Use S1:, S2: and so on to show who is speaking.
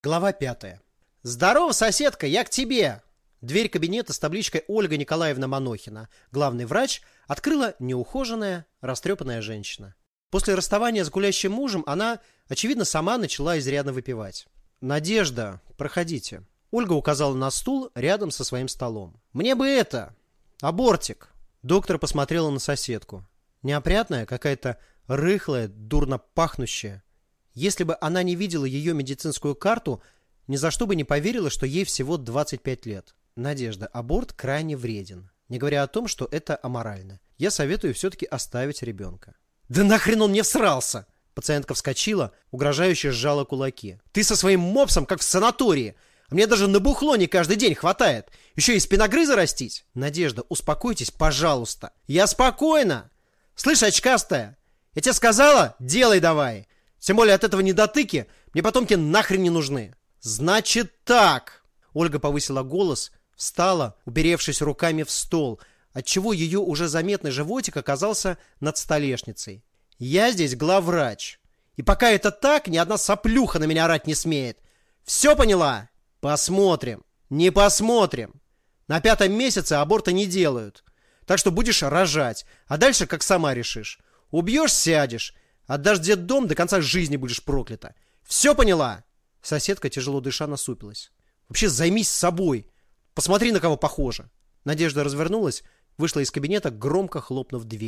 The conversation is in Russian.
S1: Глава пятая. «Здорово, соседка, я к тебе!» Дверь кабинета с табличкой «Ольга Николаевна Манохина», главный врач, открыла неухоженная, растрепанная женщина. После расставания с гулящим мужем она, очевидно, сама начала изрядно выпивать. «Надежда, проходите». Ольга указала на стул рядом со своим столом. «Мне бы это! Абортик!» Доктор посмотрела на соседку. Неопрятная, какая-то рыхлая, дурно пахнущая. Если бы она не видела ее медицинскую карту, ни за что бы не поверила, что ей всего 25 лет. Надежда, аборт крайне вреден. Не говоря о том, что это аморально. Я советую все-таки оставить ребенка. Да нахрен он мне всрался! Пациентка вскочила, угрожающе сжала кулаки. Ты со своим мопсом, как в санатории. А мне даже на бухло не каждый день хватает. Еще и спиногрыза растить. Надежда, успокойтесь, пожалуйста. Я спокойно. Слышь, очкастая, я тебе сказала, делай давай. Тем более от этого недотыки мне потомки нахрен не нужны. Значит так. Ольга повысила голос, встала, уперевшись руками в стол, отчего ее уже заметный животик оказался над столешницей. Я здесь главврач. И пока это так, ни одна соплюха на меня орать не смеет. Все поняла? Посмотрим. Не посмотрим. На пятом месяце аборта не делают. Так что будешь рожать, а дальше как сама решишь. Убьешь – сядешь. Отдашь дом до конца жизни будешь проклята. Все поняла?» Соседка, тяжело дыша, насупилась. «Вообще займись собой. Посмотри, на кого похоже». Надежда развернулась, вышла из кабинета, громко хлопнув дверь.